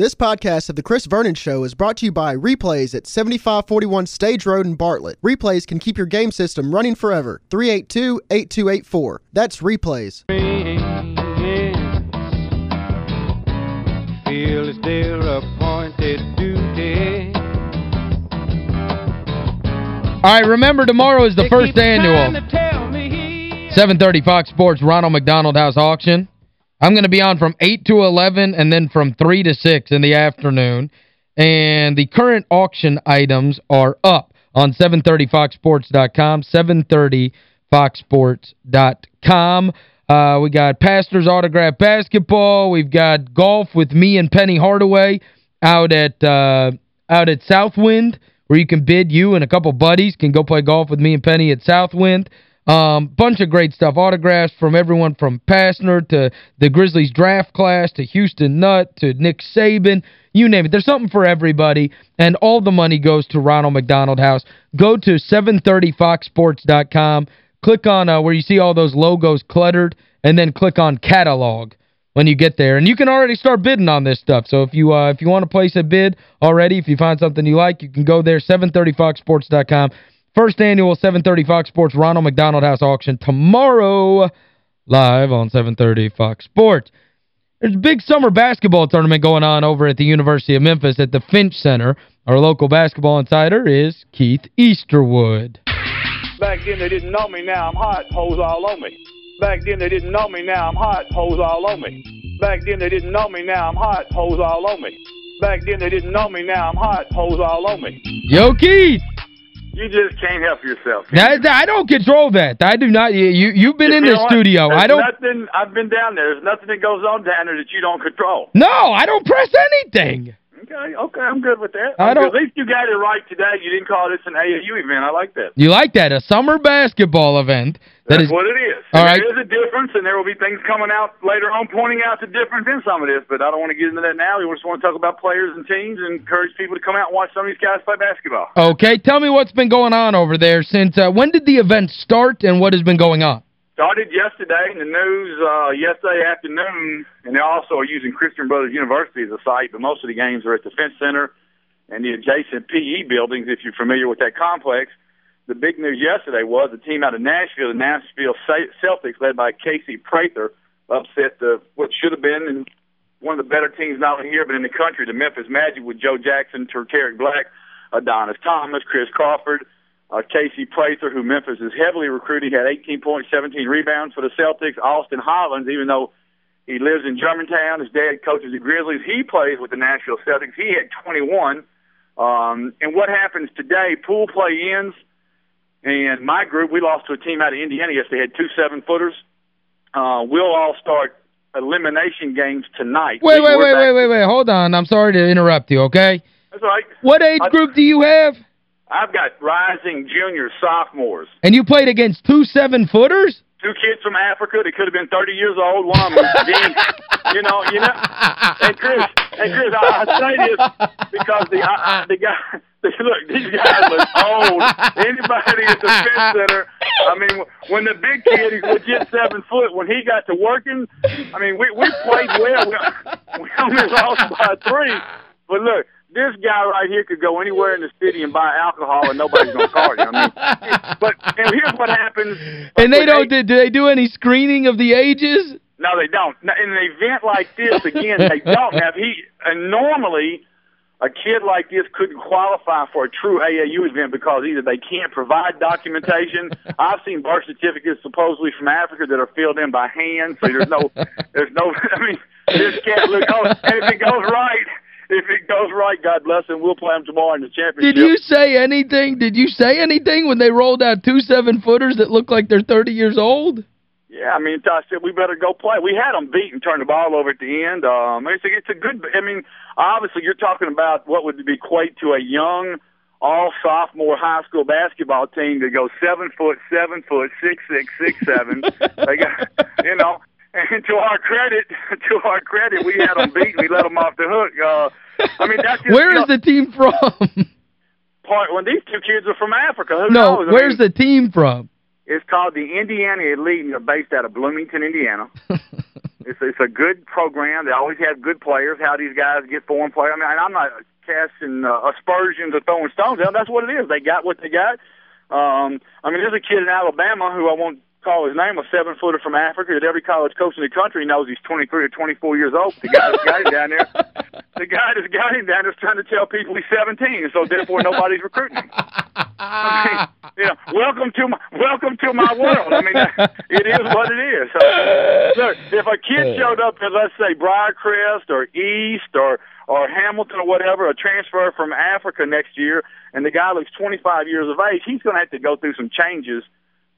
This podcast of The Chris Vernon Show is brought to you by Replays at 7541 Stage Road in Bartlett. Replays can keep your game system running forever. 382-8284. That's Replays. Feel it's their appointed duty. All right, remember tomorrow is the They first annual trying to tell me 730 Fox Sports Ronald McDonald House auction. I'm going to be on from 8 to 11 and then from 3 to 6 in the afternoon. And the current auction items are up on 730foxsports.com, 730foxsports.com. Uh, we got Pastner's Autograph Basketball. We've got golf with me and Penny Hardaway out at uh, out at Southwind where you can bid. You and a couple buddies can go play golf with me and Penny at Southwind. Um, bunch of great stuff. Autographs from everyone from Pastner to the Grizzlies draft class to Houston Nutt to Nick Saban. You name it. There's something for everybody. And all the money goes to Ronald McDonald House. Go to 730foxsports.com. Click on uh, where you see all those logos cluttered and then click on catalog when you get there. And you can already start bidding on this stuff. So if you uh, if you want to place a bid already, if you find something you like, you can go there, 730foxsports.com. First annual 730 Fox Sports Ronald McDonald House auction tomorrow live on 730 Fox Sports. There's a big summer basketball tournament going on over at the University of Memphis at the Finch Center. Our local basketball insider is Keith Easterwood. Back then they didn't know me, now I'm hot, hoes all on me. Back then they didn't know me, now I'm hot, hoes all on me. Back then they didn't know me, now I'm hot, hoes all on me. Back then they didn't know me, now I'm hot, hoes all on me. Yo, Keith! You just can't help yourself. That, I don't control that. I do not. You, you've been in You the studio. I don't. Nothing, I've been down there. There's nothing that goes on down there that you don't control. No, I don't press anything. Okay, okay, I'm good with that. I I'm don't- good. At least you got it right today. You didn't call this an AAU event. I like that. You like that? A summer basketball event. That That's is what it is. All right. There is a difference, and there will be things coming out later on pointing out the difference in some of this, but I don't want to get into that now. We just want to talk about players and teams and encourage people to come out and watch some of these guys play basketball. Okay, tell me what's been going on over there since uh, when did the event start and what has been going on? Started yesterday in the news uh, yesterday afternoon, and they also are using Christian Brothers University as a site, but most of the games are at the Defense Center and the adjacent PE buildings, if you're familiar with that complex. The big news yesterday was the team out of Nashville, the Nashville Celtics, led by Casey Prather, upset the what should have been one of the better teams not only here but in the country, the Memphis Magic with Joe Jackson, Tarik Black, Adonis Thomas, Chris Crawford, uh, Casey Prather, who Memphis is heavily recruiting, had 18 points, 17 rebounds for the Celtics. Austin Hollins, even though he lives in Germantown, his dad coaches the Grizzlies, he plays with the Nashville Celtics. He had 21. Um, and what happens today, pool play ends, and my group, we lost to a team out of Indiana yesterday, had two seven-footers. Uh, we'll all start elimination games tonight. Wait, wait, wait, wait, wait, wait. Hold on. I'm sorry to interrupt you, okay? That's all right. What age I- group do you have? I've got rising juniors, sophomores. And you played against two seven-footers? Two kids from Africa that could have been 30 years old. One was Deng. You know, you know. And Chris, and Chris, I, I say this because the I, the guy. Look, these guys look old. Anybody at the Finch Center, I mean, when the big kid, he's legit seven foot. When he got to working, I mean, we we played well. We, we only lost by three. But look, this guy right here could go anywhere in the city and buy alcohol and nobody's gonna card him. I mean, but and here's what happens. And they don't eight- do, do they do any screening of the ages? no, they don't. In an event like this, again, they don't have he. And normally, a kid like this couldn't qualify for a true AAU event because either they can't provide documentation. I've seen birth certificates supposedly from Africa that are filled in by hand, so there's no, there's no. I mean, this cat look. Oh, and if it goes right. If it goes right, God bless him. We'll play him tomorrow in the championship. Did you say anything? Did you say anything when they rolled out two seven-footers that look like they're 30 years old? Yeah, I mean, I said we better go play. We had them beat and turned the ball over at the end. Um, it's a, it's a good. I mean, obviously, you're talking about what would be equate to a young, all sophomore high school basketball team that goes seven foot, seven foot, six six, six seven. they got, you know. And to our credit, to our credit, we had them beat. We let them off the hook. Uh, I mean, that's just, Where is know, the team from? part when these two kids are from Africa. Who no, knows? I where's mean, the team from? It's called the Indiana Elite, and they're based out of Bloomington, Indiana. It's it's a good program. They always have good players. How these guys get foreign players. I mean, I'm not casting uh, aspersions or throwing stones. That's what it is. They got what they got. Um, I mean, there's a kid in Alabama who I won't call his name, a seven footer from Africa that every college coach in the country knows he's 23 or 24 years old. The guy that's got him down there, the guy that's got him down there is trying to tell people he's 17, so therefore nobody's recruiting him. I mean, you know, welcome to my welcome to my world. I mean, it is what it is. So, look, if a kid showed up at let's say Briarcrest or East or or Hamilton or whatever, a transfer from Africa next year, and the guy looks 25 years of age, he's going to have to go through some changes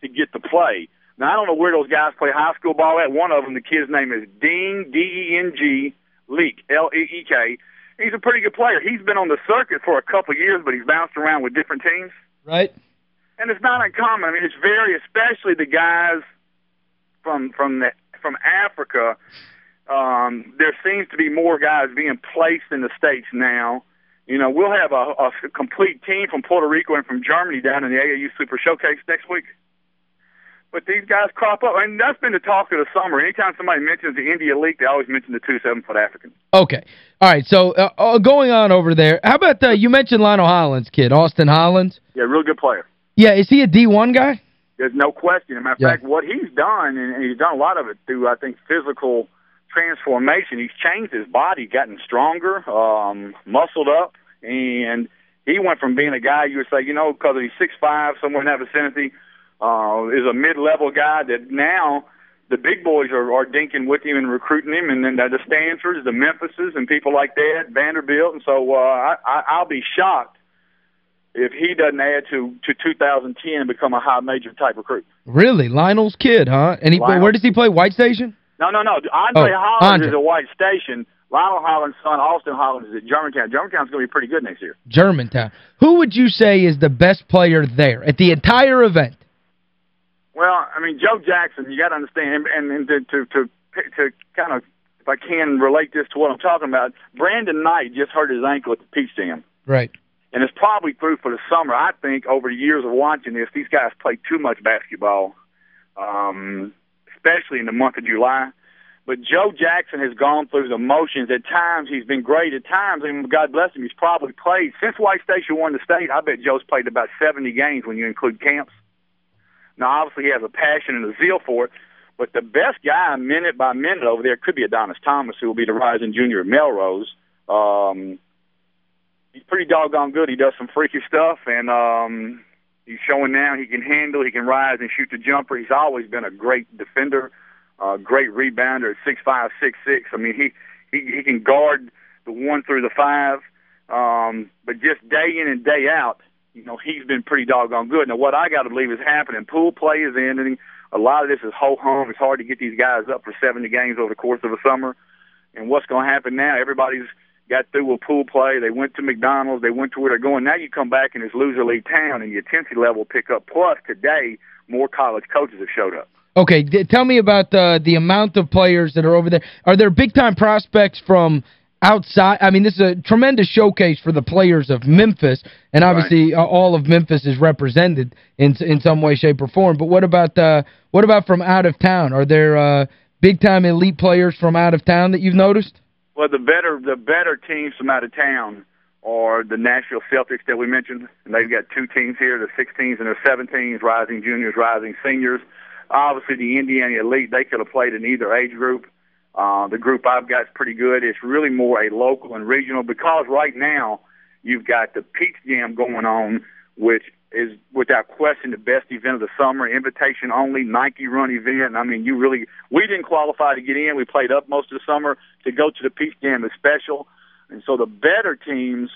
to get to play. Now I don't know where those guys play high school ball at. One of them, the kid's name is Deng D E N G Leek L E E K. He's a pretty good player. He's been on the circuit for a couple of years, but he's bounced around with different teams. Right. And it's not uncommon. I mean, it's very, especially the guys from from the from Africa. Um, there seems to be more guys being placed in the states now. You know, we'll have a, a complete team from Puerto Rico and from Germany down in the AAU Super Showcase next week. But these guys crop up, and that's been the talk of the summer. Anytime somebody mentions the India League, they always mention the two seven-foot Africans. Okay. All right, so uh, uh, going on over there, how about, uh, you mentioned Lionel Hollins' kid, Austin Hollins? Yeah, real good player. Yeah, is he a D1 guy? There's no question. As a matter of Yeah. fact, what he's done, and he's done a lot of it through, I think, physical transformation. He's changed his body, gotten stronger, um, muscled up, and he went from being a guy you would say, you know, because he's six five, somewhere in that vicinity, uh, is a mid-level guy that now the big boys are, are dinking with him and recruiting him, and then the Stanfords, the Memphises, and people like that, Vanderbilt, and so uh, I, I, I'll be shocked if he doesn't add to to 2010 and become a high major type recruit. Really? Lionel's kid, huh? And he, Lionel. where does he play? White Station? No, no, no. Andre Oh, Hollins Andre. is at White Station. Lionel Hollins' son, Austin Hollins, is at Germantown. Germantown's going to be pretty good next year. Germantown. Who would you say is the best player there at the entire event? Well, I mean, Joe Jackson, you got to understand, and, and to, to to to kind of, if I can relate this to what I'm talking about, Brandon Knight just hurt his ankle at the Peach Jam. Right. and it's probably through for the summer. I think over the years of watching this, these guys play too much basketball, um, especially in the month of July. But Joe Jackson has gone through the motions. At times, he's been great. At times, and God bless him, he's probably played since White Station won the state. I bet Joe's played about 70 games when you include camps. Now, obviously, he has a passion and a zeal for it. But the best guy, minute by minute, over there could be Adonis Thomas, who will be the rising junior at Melrose. Um, he's pretty doggone good. He does some freaky stuff, and um, he's showing now he can handle, he can rise and shoot the jumper. He's always been a great defender, uh, great rebounder at six five, six six. I mean, he he he can guard the one through the five, um, but just day in and day out, you know, he's been pretty doggone good. Now, what I got to believe is happening. Pool play is ending. A lot of this is ho hum. It's hard to get these guys up for 70 games over the course of a summer. And what's going to happen now? Everybody's got through with pool play. They went to McDonald's. They went to where they're going. Now you come back in it's loser league town, and your intensity level pick up. Plus, today, more college coaches have showed up. Okay, tell me about uh, the amount of players that are over there. Are there big-time prospects from outside? I mean, this is a tremendous showcase for the players of Memphis, and obviously uh, all of Memphis is represented in in some way, shape, or form. But what about uh, what about from out of town? Are there uh, big-time elite players from out of town that you've noticed? Well, the better the better teams from out of town are the Nashville Celtics that we mentioned. And they've got two teams here, the 16s and the 17s, rising juniors, rising seniors. Obviously, the Indiana Elite, they could have played in either age group. Uh, the group I've got is pretty good. It's really more a local and regional because right now you've got the Peach Jam going on, which is without question the best event of the summer, invitation only, Nike run event. I mean, you really, we didn't qualify to get in. We played up most of the summer. To go to the Peach Jam is special. And so the better teams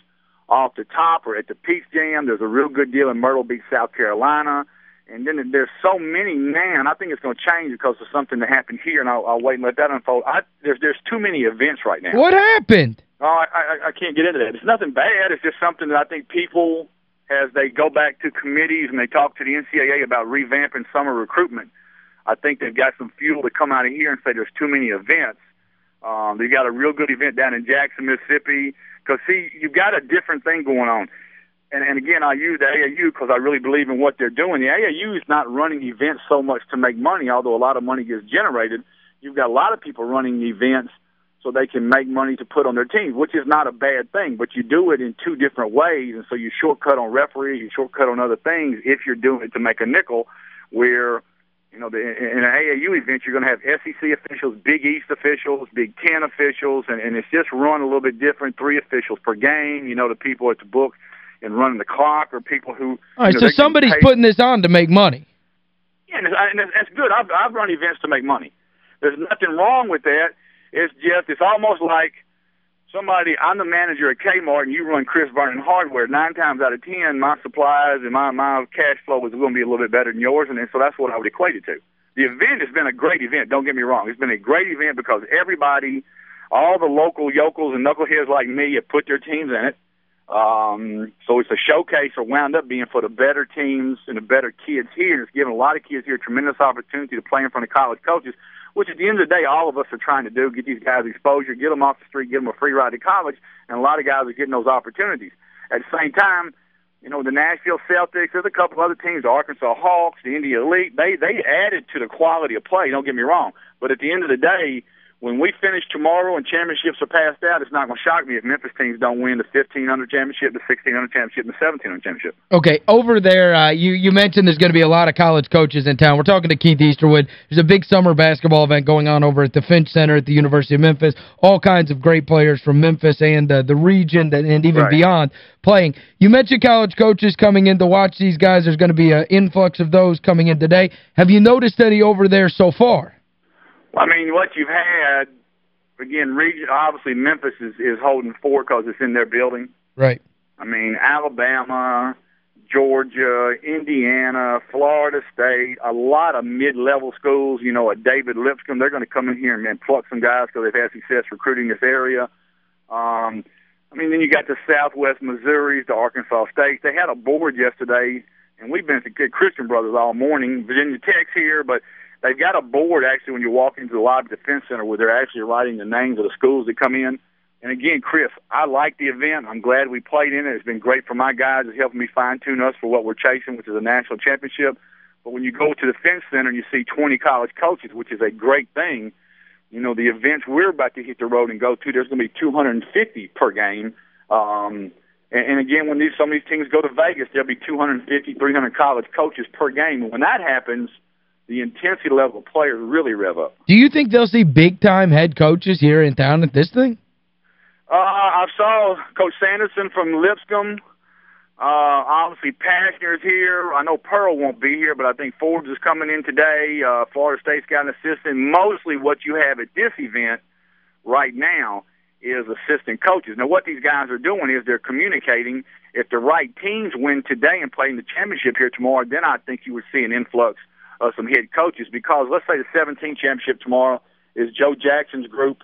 off the top are at the Peach Jam. There's a real good deal in Myrtle Beach, South Carolina. And then there's so many now, and I think it's going to change because of something that happened here, and I'll, I'll wait and let that unfold. I, there's there's too many events right now. What happened? Oh, I, I, I can't get into that. It's nothing bad. It's just something that I think people, as they go back to committees and they talk to the NCAA about revamping summer recruitment, I think they've got some fuel to come out of here and say there's too many events. Um, they got a real good event down in Jackson, Mississippi. Because see, you've got a different thing going on. And, and again, I use the AAU because I really believe in what they're doing. The AAU is not running events so much to make money, although a lot of money gets generated. you've got a lot of people running events so they can make money to put on their teams, which is not a bad thing. But you do it in two different ways, and so you shortcut on referees, you shortcut on other things if you're doing it to make a nickel. Where you know, the, in an AAU event, you're going to have SEC officials, Big East officials, Big Ten officials, and, and it's just run a little bit different. Three officials per game. You know, the people at the book and running the clock, or people who. All right, know, so somebody's putting this on to make money. Yeah, and, and that's good. I've, I've run events to make money. There's nothing wrong with that it's just it's almost like somebody I'm the manager at Kmart and you run Chris Vernon Hardware. Nine times out of ten, my supplies and my my cash flow is going to be a little bit better than yours, and so that's what I would equate it to. The event has been a great event. Don't get me wrong; it's been a great event because everybody, all the local yokels and knuckleheads like me, have put their teams in it. Um, so it's a showcase, or wound up being for the better teams and the better kids here. It's given a lot of kids here a tremendous opportunity to play in front of college coaches which at the end of the day, all of us are trying to do, get these guys exposure, get them off the street, get them a free ride to college, and a lot of guys are getting those opportunities. At the same time, you know, the Nashville Celtics, there's a couple other teams, the Arkansas Hawks, the India Elite, they, they added to the quality of play, don't get me wrong. But at the end of the day, when we finish tomorrow and championships are passed out, it's not going to shock me if Memphis teams don't win the 1500 championship, the 1600 championship, and the 1700 championship. Okay, over there, uh, you, you mentioned there's going to be a lot of college coaches in town. We're talking to Keith Easterwood. There's a big summer basketball event going on over at the Finch Center at the University of Memphis. All kinds of great players from Memphis and uh, the region and even right. beyond playing. You mentioned college coaches coming in to watch these guys. There's going to be an influx of those coming in today. Have you noticed any over there so far? I mean, what you've had, again, region, obviously Memphis is, is holding fort because it's in their building. Right. I mean, Alabama, Georgia, Indiana, Florida State, a lot of mid-level schools, you know, a David Lipscomb, they're going to come in here and pluck some guys because they've had success recruiting this area. Um, I mean, then you got the Southwest Missouris, the Arkansas State. They had a board yesterday, and we've been to Christian Brothers all morning. Virginia Tech's here, but – they've got a board actually when you walk into the Lobby Defense Center where they're actually writing the names of the schools that come in. And again, Chris, I like the event. I'm glad we played in it. It's been great for my guys. It's helping me fine tune us for what we're chasing, which is a national championship. But when you go to the Defense Center and you see 20 college coaches, which is a great thing, you know, the events we're about to hit the road and go to, there's going to be 250 per game. Um, and, and again, when these, some of these teams go to Vegas, there'll be 250, 300 college coaches per game. And when that happens – the intensity level of players really rev up. Do you think they'll see big-time head coaches here in town at this thing? Uh, I saw Coach Sanderson from Lipscomb. Uh, obviously, Pastner's here. I know Pearl won't be here, but I think Forbes is coming in today. Uh, Florida State's got an assistant. Mostly what you have at this event right now is assistant coaches. Now, what these guys are doing is they're communicating. If the right teams win today and play in the championship here tomorrow, then I think you would see an influx – uh, some head coaches because let's say the 17 championship tomorrow is Joe Jackson's group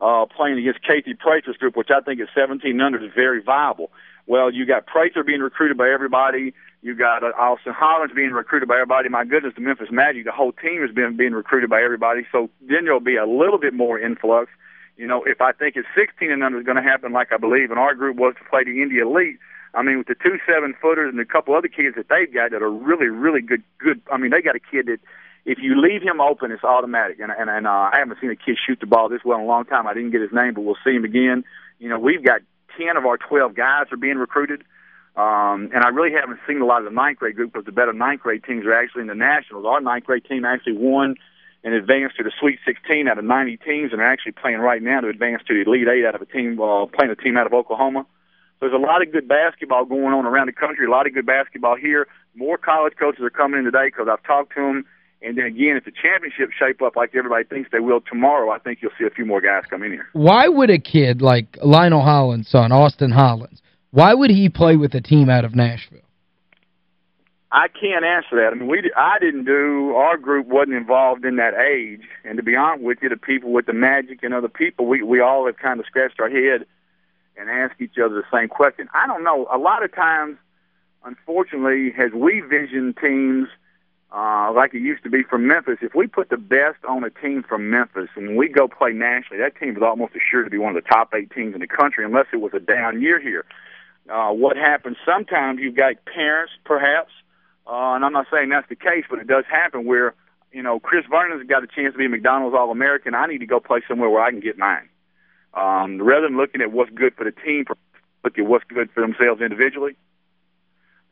uh, playing against Casey Prather's group, which I think is 17 under is very viable. Well, you got Prather being recruited by everybody. You got uh, Austin Hollins being recruited by everybody. My goodness, the Memphis Magic, the whole team has been being recruited by everybody. So then there'll be a little bit more influx. You know, if I think it's 16 and under is going to happen, like I believe in our group was to play the India Elite, I mean, with the two seven footers and a couple other kids that they've got that are really, really good. Good. I mean, they got a kid that if you leave him open, it's automatic. And and, and uh, I haven't seen a kid shoot the ball this well in a long time. I didn't get his name, but we'll see him again. You know, we've got ten of our twelve guys are being recruited. Um, and I really haven't seen a lot of the ninth grade group because the better ninth grade teams are actually in the nationals. Our ninth grade team actually won and advanced to the Sweet 16 out of 90 teams, and are actually playing right now to advance to the Elite Eight out of a team uh, playing a team out of Oklahoma. There's a lot of good basketball going on around the country, a lot of good basketball here. More college coaches are coming in today because I've talked to them. And then again, if the championship shape up like everybody thinks they will tomorrow, I think you'll see a few more guys come in here. Why would a kid like Lionel Hollins' son, Austin Hollins, why would he play with a team out of Nashville? I can't answer that. I mean, we I didn't do our group wasn't involved in that age, and to be honest with you, the people with the Magic and other people, we we all have kind of scratched our head and ask each other the same question. I don't know. A lot of times, unfortunately, as we vision teams uh, like it used to be from Memphis, if we put the best on a team from Memphis and we go play nationally, that team is almost assured to be one of the top eight teams in the country, unless it was a down year here. Uh, what happens sometimes, you've got parents, perhaps, uh, and I'm not saying that's the case, but it does happen where you know, Chris Vernon's got a chance to be a McDonald's All-American. I need to go play somewhere where I can get mine. Um, rather than looking at what's good for the team, look at what's good for themselves individually.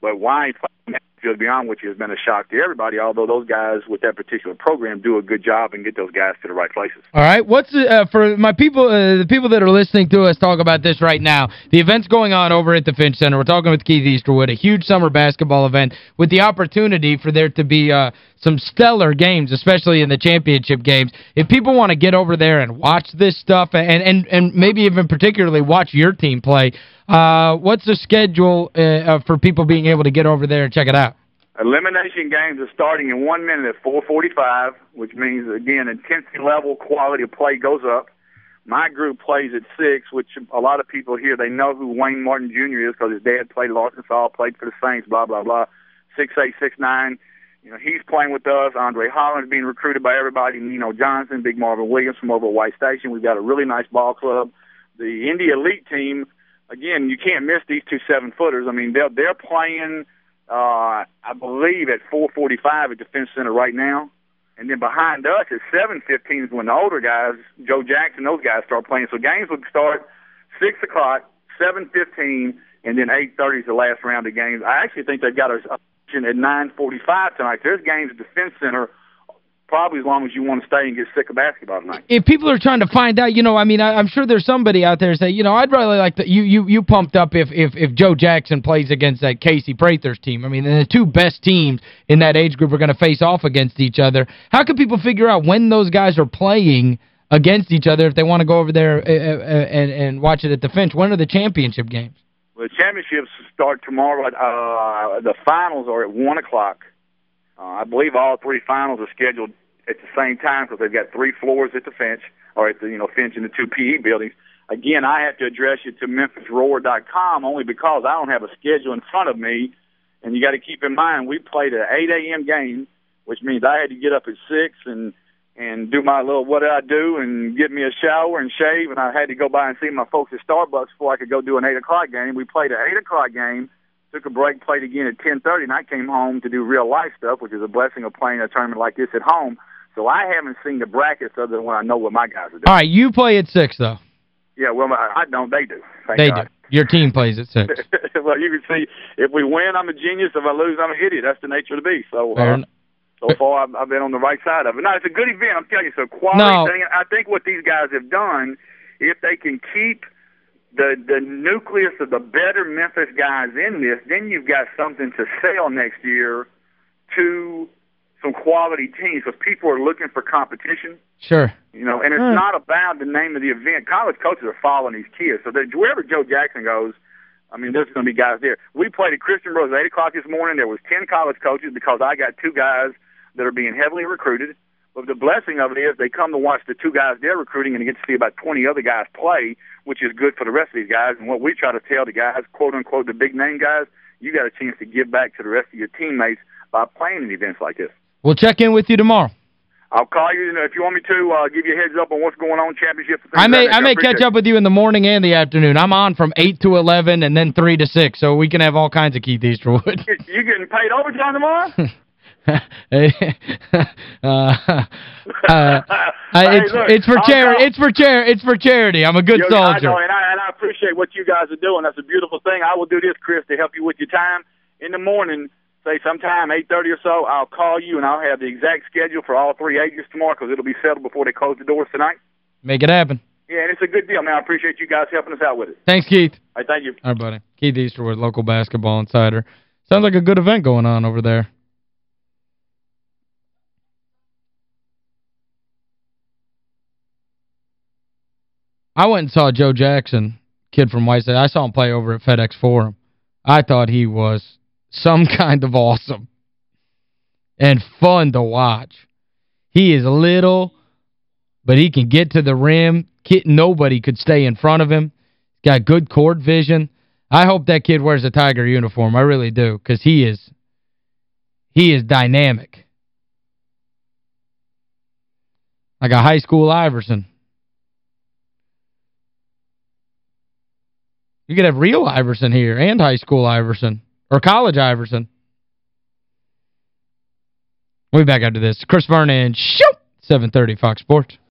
But why to be honest with you, has been a shock to everybody, although those guys with that particular program do a good job and get those guys to the right places. All right. What's uh, for my people, uh, the people that are listening to us talk about this right now, the event's going on over at the Finch Center. We're talking with Keith Easterwood, a huge summer basketball event with the opportunity for there to be uh, some stellar games, especially in the championship games. If people want to get over there and watch this stuff and, and, and maybe even particularly watch your team play, uh, what's the schedule uh, uh, for people being able to get over there and check it out? Elimination games are starting in one minute at 4:45, which means again intensity level, quality of play goes up. My group plays at six, which a lot of people here they know who Wayne Martin Jr. is because his dad played Arkansas, played for the Saints, blah blah blah. Six eight, six nine. You know he's playing with us. Andre Hollins being recruited by everybody. Nino Johnson, Big Marvin Williams from over at White Station. We've got a really nice ball club. The Indy Elite team again, you can't miss these two seven footers. I mean, they're they're playing, uh, I believe, at 4:45 at Defense Center right now, and then behind us at 7:15 is when the older guys, Joe Jackson, those guys start playing. So games would start six o'clock, 7:15, and then 8:30 is the last round of games. I actually think they've got a, a at 9:45 tonight. There's games at Defense Center probably as long as you want to stay and get sick of basketball tonight. If people are trying to find out, you know, I mean, I, am sure there's somebody out there say, you know, I'd really like to, you you you pumped up if if if Joe Jackson plays against that Casey Prather's team. I mean, the two best teams in that age group are going to face off against each other. How can people figure out when those guys are playing against each other if they want to go over there uh, uh, and, and watch it at the Finch? When are the championship games? Well, the championships start tomorrow. Uh, the finals are at 1 o'clock. Uh, I believe all three finals are scheduled at the same time because they've got three floors at the Finch or at the you know Finch and the two PE buildings. Again, I have to address you to MemphisRoar.com only because I don't have a schedule in front of me, and you got to keep in mind we played an 8 a.m. game, which means I had to get up at six and and do my little what did I do and get me a shower and shave, and I had to go by and see my folks at Starbucks before I could go do an eight o'clock game. We played an eight o'clock game took a break, played again at 10:30, and I came home to do real life stuff, which is a blessing of playing a tournament like this at home. So I haven't seen the brackets other than when I know what my guys are doing. All right, you play at 6, though. Yeah, well, I don't. They do. they God. do. Your team plays at 6. well, you can see, if we win, I'm a genius. If I lose, I'm an idiot. That's the nature of the beast. So, uh, so far, I've, I've been on the right side of it. No, it's a good event. I'm telling you. So quality no. thing. I think what these guys have done, if they can keep the the nucleus of the better Memphis guys in this, then you've got something to sell next year to some quality teams because people are looking for competition. Sure. You know, and it's mm. not about the name of the event. College coaches are following these kids. So that wherever Joe Jackson goes, I mean, there's going to be guys there. We played at Christian Brothers at 8 o'clock this morning. There was 10 college coaches because I got two guys that are being heavily recruited. But the blessing of it is they come to watch the two guys they're recruiting and they get to see about 20 other guys play, which is good for the rest of these guys. And what we try to tell the guys, quote unquote, the big name guys, you got a chance to give back to the rest of your teammates by playing in events like this. We'll check in with you tomorrow. I'll call you, know, if you want me to, uh, give you a heads up on what's going on championship. I may I may catch up with you in the morning and the afternoon. I'm on from 8 to 11 and then 3 to 6, so we can have all kinds of Keith Easterwood. You getting paid overtime tomorrow? uh, uh, it's look, it's for charity. It's for charity. It's for charity. I'm a good Yo, soldier. I know, and I, and I appreciate what you guys are doing. That's a beautiful thing. I will do this, Chris, to help you with your time in the morning. Say sometime 8:30 or so. I'll call you and I'll have the exact schedule for all three agents tomorrow because it'll be settled before they close the doors tonight. Make it happen. Yeah, and it's a good deal, man. I appreciate you guys helping us out with it. Thanks, Keith. All right, thank you. All right, buddy. Keith Easterwood, local basketball insider. Sounds like a good event going on over there. I went and saw Joe Jackson, kid from White Station. I saw him play over at FedEx Forum. I thought he was some kind of awesome and fun to watch. He is little, but he can get to the rim. Kid, nobody could stay in front of him. Got good court vision. I hope that kid wears a Tiger uniform. I really do because he is he is dynamic. Like a high school Iverson. You could have real Iverson here and high school Iverson or college Iverson. We'll be back after this. Chris Vernon, shoot! 730 Fox Sports.